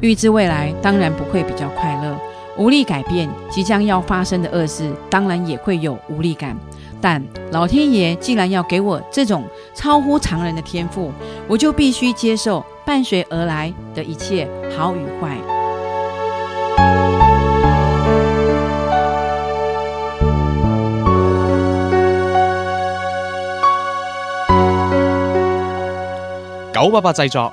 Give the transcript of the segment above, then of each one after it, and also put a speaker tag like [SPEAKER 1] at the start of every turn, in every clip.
[SPEAKER 1] 预知未来当然不会比较快乐，无力改变即将要发生的恶事，当然也会有无力感。但老天爷既然要给我这种超乎常人的天赋，我就必须接受伴随而来的一切好与坏。
[SPEAKER 2] 九八八制作。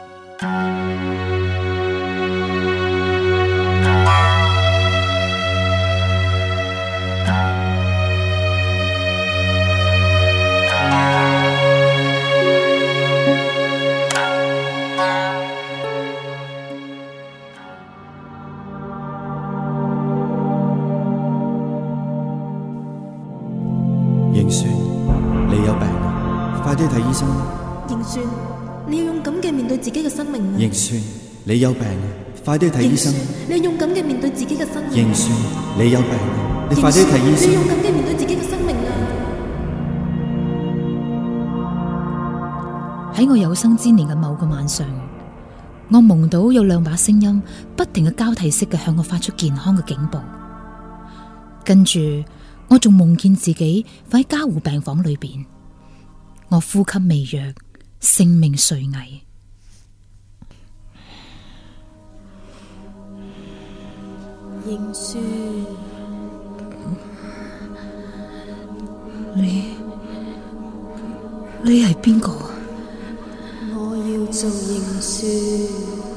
[SPEAKER 3] 邢算，你有病，快啲睇医生。
[SPEAKER 4] 邢算，你要勇敢嘅面对自己嘅生命啊！
[SPEAKER 3] 邢你有病，快啲睇医生。
[SPEAKER 4] 你要勇敢嘅面对自己嘅生命。
[SPEAKER 3] 邢算，你有病，你快啲睇医生。
[SPEAKER 4] 你要勇敢嘅面对自己嘅生命啊！
[SPEAKER 5] 喺我有生之年嘅某个晚上，我梦到有两把声音不停嘅交替式嘅向我发出健康嘅警报，跟住。我仲梦见自己喺监护病房里边，我呼吸微弱，性命垂危。
[SPEAKER 4] 认输，
[SPEAKER 5] 你你系边个啊？
[SPEAKER 4] 我要做
[SPEAKER 6] 认输。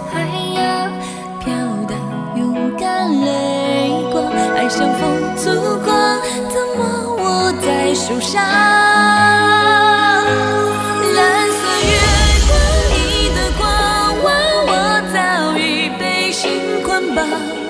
[SPEAKER 6] 爱像风，烛光怎么握在手上？蓝色月光，你的光，我早已被心捆绑。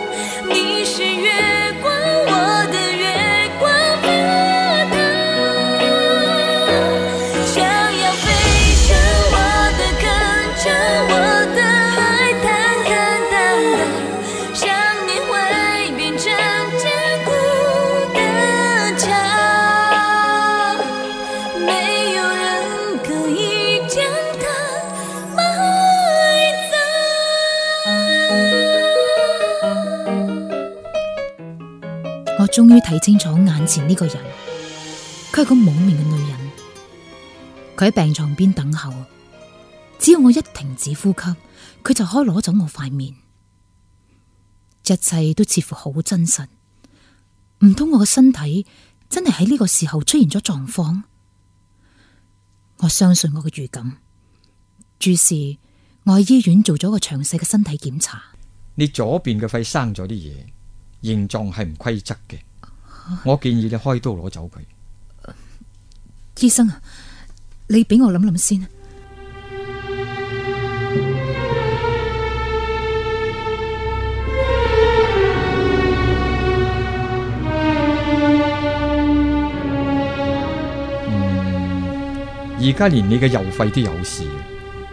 [SPEAKER 6] 我
[SPEAKER 5] 终于睇清楚眼前呢个人，佢系个蒙面嘅女人。佢喺病床边等候，只要我一停止呼吸，佢就可以攞走我块面。一切都似乎好真实，唔通我嘅身体真系喺呢个时候出现咗状况？我相信我嘅预感。注视我喺医院做咗个详细嘅身体检查。
[SPEAKER 7] 你左边嘅肺生咗啲嘢，形状系唔规则嘅。我建议你开刀攞走佢。
[SPEAKER 5] 医生啊，你俾我谂谂先啊。
[SPEAKER 7] 而家连你嘅右肺都有事，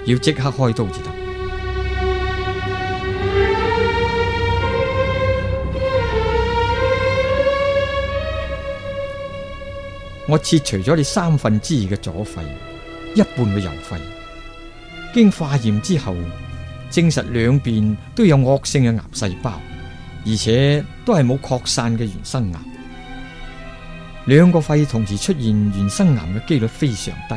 [SPEAKER 7] 要即刻开刀至得。我切除咗你三分之二嘅左肺，一半嘅右肺。经化验之后，证实两边都有恶性嘅癌细胞，而且都系冇扩散嘅原生癌。两个肺同时出现原生癌嘅几率非常低。